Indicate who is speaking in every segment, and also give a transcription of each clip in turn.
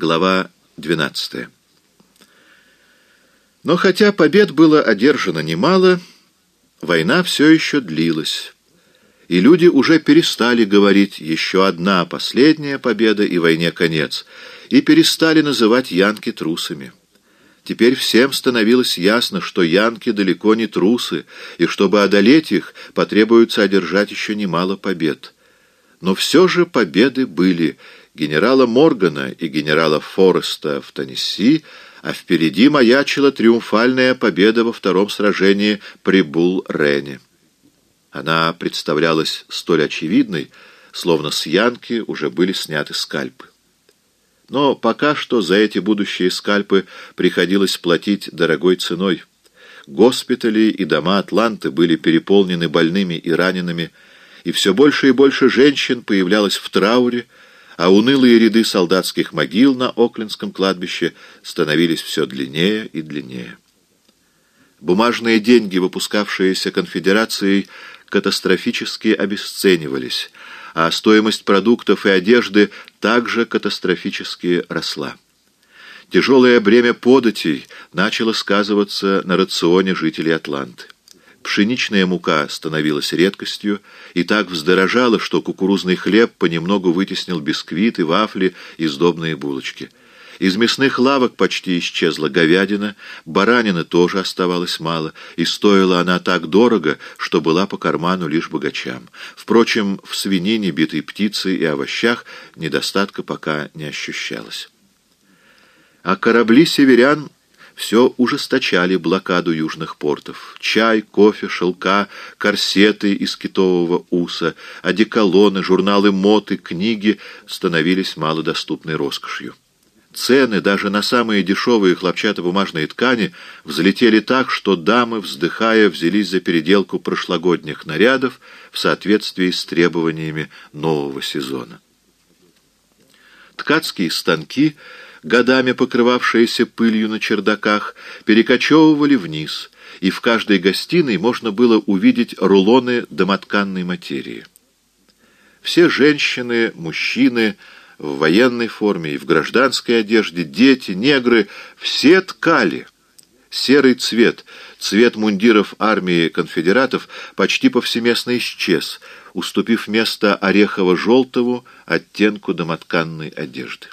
Speaker 1: Глава 12. Но хотя побед было одержано немало, война все еще длилась, и люди уже перестали говорить «еще одна последняя победа и войне конец», и перестали называть янки трусами. Теперь всем становилось ясно, что янки далеко не трусы, и чтобы одолеть их, потребуется одержать еще немало побед. Но все же победы были генерала Моргана и генерала Фореста в Теннесси, а впереди маячила триумфальная победа во втором сражении при Бул-Рене. Она представлялась столь очевидной, словно с Янки уже были сняты скальпы. Но пока что за эти будущие скальпы приходилось платить дорогой ценой. Госпитали и дома Атланты были переполнены больными и ранеными, и все больше и больше женщин появлялось в трауре, а унылые ряды солдатских могил на Оклендском кладбище становились все длиннее и длиннее. Бумажные деньги, выпускавшиеся конфедерацией, катастрофически обесценивались, а стоимость продуктов и одежды также катастрофически росла. Тяжелое бремя податей начало сказываться на рационе жителей Атланты. Пшеничная мука становилась редкостью и так вздорожала, что кукурузный хлеб понемногу вытеснил бисквиты, вафли и сдобные булочки. Из мясных лавок почти исчезла говядина, баранины тоже оставалось мало, и стоила она так дорого, что была по карману лишь богачам. Впрочем, в свинине, битой птице и овощах недостатка пока не ощущалось. А корабли северян все ужесточали блокаду южных портов. Чай, кофе, шелка, корсеты из китового уса, одеколоны, журналы моты, книги становились малодоступной роскошью. Цены даже на самые дешевые хлопчатобумажные ткани взлетели так, что дамы, вздыхая, взялись за переделку прошлогодних нарядов в соответствии с требованиями нового сезона. Ткацкие станки — годами покрывавшиеся пылью на чердаках, перекочевывали вниз, и в каждой гостиной можно было увидеть рулоны домотканной материи. Все женщины, мужчины в военной форме и в гражданской одежде, дети, негры — все ткали. Серый цвет, цвет мундиров армии конфедератов почти повсеместно исчез, уступив место орехово-желтому оттенку домотканной одежды.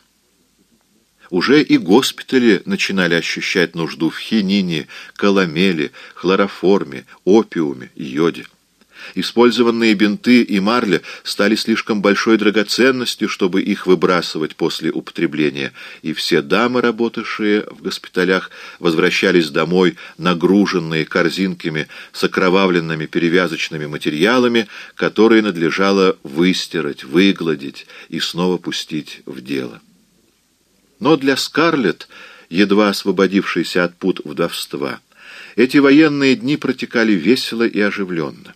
Speaker 1: Уже и госпитали начинали ощущать нужду в хинине, каламеле, хлороформе, опиуме, йоде. Использованные бинты и марля стали слишком большой драгоценностью, чтобы их выбрасывать после употребления, и все дамы, работавшие в госпиталях, возвращались домой, нагруженные корзинками с окровавленными перевязочными материалами, которые надлежало выстирать, выгладить и снова пустить в дело. Но для Скарлетт, едва освободившейся от пут вдовства, эти военные дни протекали весело и оживленно.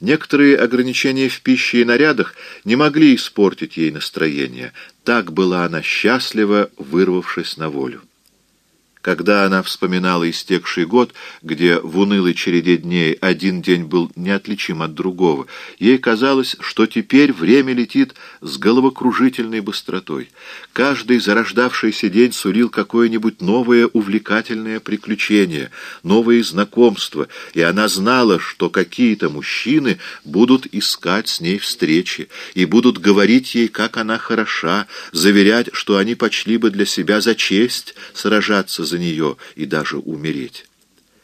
Speaker 1: Некоторые ограничения в пище и нарядах не могли испортить ей настроение. Так была она счастлива, вырвавшись на волю. Когда она вспоминала истекший год, где в унылой череде дней один день был неотличим от другого, ей казалось, что теперь время летит с головокружительной быстротой. Каждый зарождавшийся день сулил какое-нибудь новое увлекательное приключение, новые знакомства, и она знала, что какие-то мужчины будут искать с ней встречи и будут говорить ей, как она хороша, заверять, что они почли бы для себя за честь сражаться за за нее и даже умереть.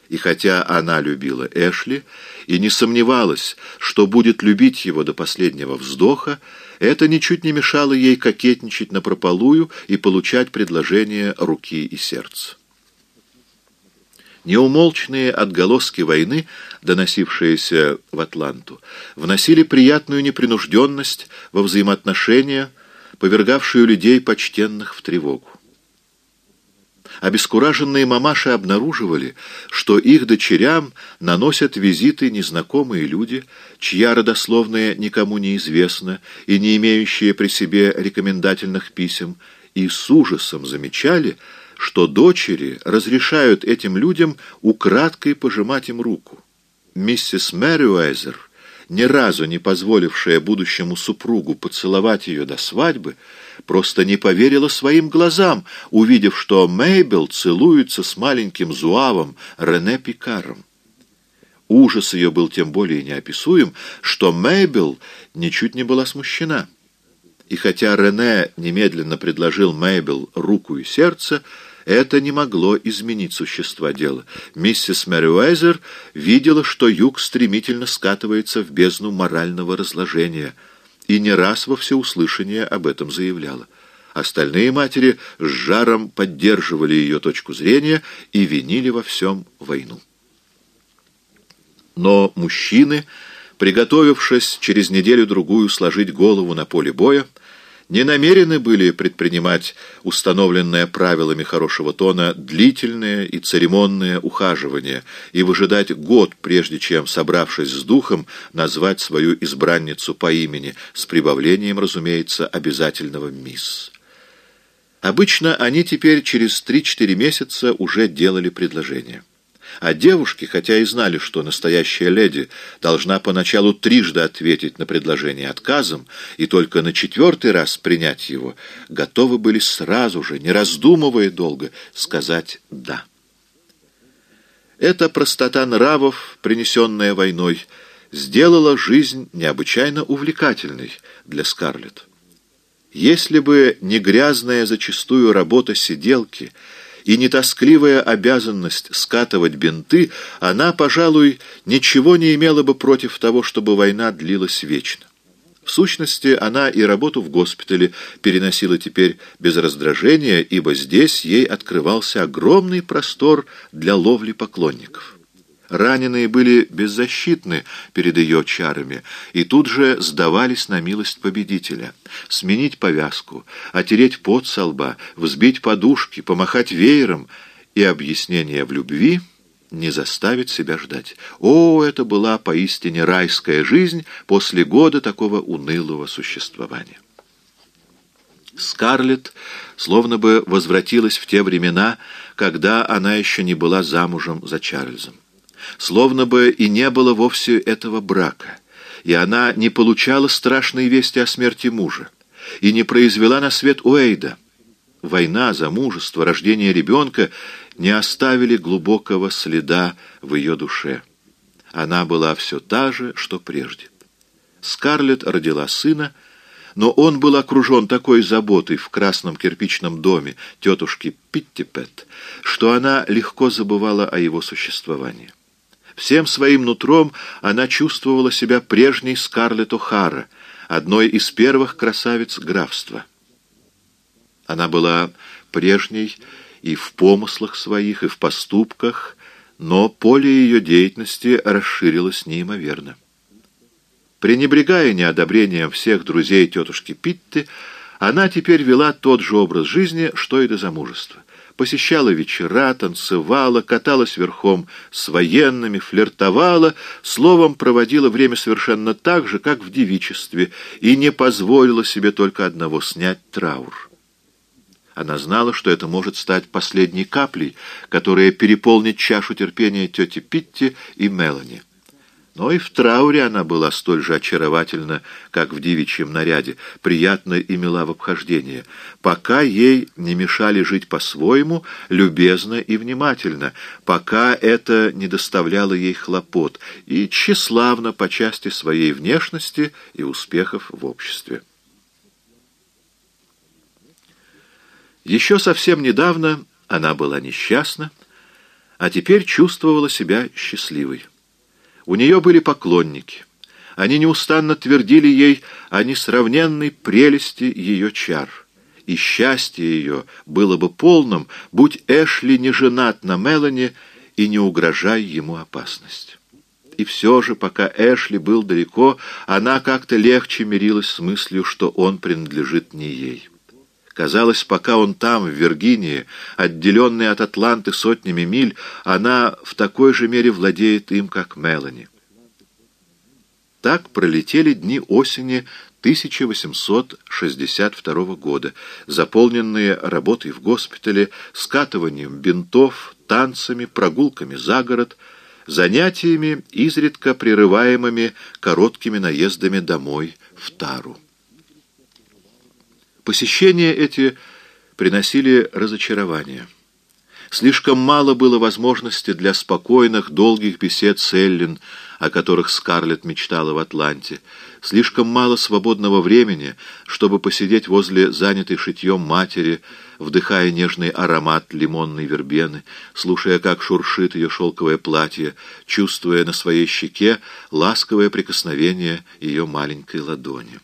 Speaker 1: И хотя она любила Эшли и не сомневалась, что будет любить его до последнего вздоха, это ничуть не мешало ей кокетничать напропалую и получать предложения руки и сердца. Неумолчные отголоски войны, доносившиеся в Атланту, вносили приятную непринужденность во взаимоотношения, повергавшую людей почтенных в тревогу. Обескураженные мамаши обнаруживали, что их дочерям наносят визиты незнакомые люди, чья родословная никому не известна и не имеющие при себе рекомендательных писем, и с ужасом замечали, что дочери разрешают этим людям украдкой пожимать им руку. Миссис Мэриуэзер, ни разу не позволившая будущему супругу поцеловать ее до свадьбы, просто не поверила своим глазам, увидев, что Мейбел целуется с маленьким зуавом Рене Пикаром. Ужас ее был тем более неописуем, что Мейбел ничуть не была смущена. И хотя Рене немедленно предложил Мейбел руку и сердце, это не могло изменить существа дела. Миссис Мэриуэзер видела, что юг стремительно скатывается в бездну морального разложения, и не раз во всеуслышание об этом заявляла. Остальные матери с жаром поддерживали ее точку зрения и винили во всем войну. Но мужчины, приготовившись через неделю-другую сложить голову на поле боя, не намерены были предпринимать установленное правилами хорошего тона длительное и церемонное ухаживание и выжидать год, прежде чем, собравшись с духом, назвать свою избранницу по имени, с прибавлением, разумеется, обязательного «мисс». Обычно они теперь через 3-4 месяца уже делали предложение. А девушки, хотя и знали, что настоящая леди должна поначалу трижды ответить на предложение отказом и только на четвертый раз принять его, готовы были сразу же, не раздумывая долго, сказать «да». Эта простота нравов, принесенная войной, сделала жизнь необычайно увлекательной для Скарлетт. Если бы не грязная зачастую работа сиделки — и нетоскливая обязанность скатывать бинты, она, пожалуй, ничего не имела бы против того, чтобы война длилась вечно. В сущности, она и работу в госпитале переносила теперь без раздражения, ибо здесь ей открывался огромный простор для ловли поклонников. Раненые были беззащитны перед ее чарами и тут же сдавались на милость победителя. Сменить повязку, отереть пот со лба, взбить подушки, помахать веером и объяснение в любви не заставить себя ждать. О, это была поистине райская жизнь после года такого унылого существования. Скарлетт словно бы возвратилась в те времена, когда она еще не была замужем за Чарльзом словно бы и не было вовсе этого брака, и она не получала страшной вести о смерти мужа, и не произвела на свет Уэйда. Война, замужество, рождение ребенка не оставили глубокого следа в ее душе. Она была все та же, что прежде. Скарлетт родила сына, но он был окружен такой заботой в красном кирпичном доме тетушки Питтипет, что она легко забывала о его существовании. Всем своим нутром она чувствовала себя прежней Скарлетт О'Хара, одной из первых красавиц графства. Она была прежней и в помыслах своих, и в поступках, но поле ее деятельности расширилось неимоверно. Пренебрегая неодобрением всех друзей тетушки Питты, она теперь вела тот же образ жизни, что и до замужества посещала вечера, танцевала, каталась верхом с военными, флиртовала, словом, проводила время совершенно так же, как в девичестве, и не позволила себе только одного — снять траур. Она знала, что это может стать последней каплей, которая переполнит чашу терпения тети Питти и Мелани. Но и в трауре она была столь же очаровательна, как в девичьем наряде, приятна и мила в обхождении, пока ей не мешали жить по-своему, любезно и внимательно, пока это не доставляло ей хлопот, и тщеславно по части своей внешности и успехов в обществе. Еще совсем недавно она была несчастна, а теперь чувствовала себя счастливой. У нее были поклонники. Они неустанно твердили ей о несравненной прелести ее чар. И счастье ее было бы полным, будь Эшли не женат на Мелани и не угрожая ему опасность. И все же, пока Эшли был далеко, она как-то легче мирилась с мыслью, что он принадлежит не ей. Казалось, пока он там, в Виргинии, отделенный от Атланты сотнями миль, она в такой же мере владеет им, как Мелани. Так пролетели дни осени 1862 года, заполненные работой в госпитале, скатыванием бинтов, танцами, прогулками за город, занятиями, изредка прерываемыми короткими наездами домой в Тару. Посещения эти приносили разочарование. Слишком мало было возможности для спокойных, долгих бесед с Эллин, о которых Скарлетт мечтала в Атланте. Слишком мало свободного времени, чтобы посидеть возле занятой шитьем матери, вдыхая нежный аромат лимонной вербены, слушая, как шуршит ее шелковое платье, чувствуя на своей щеке ласковое прикосновение ее маленькой ладони.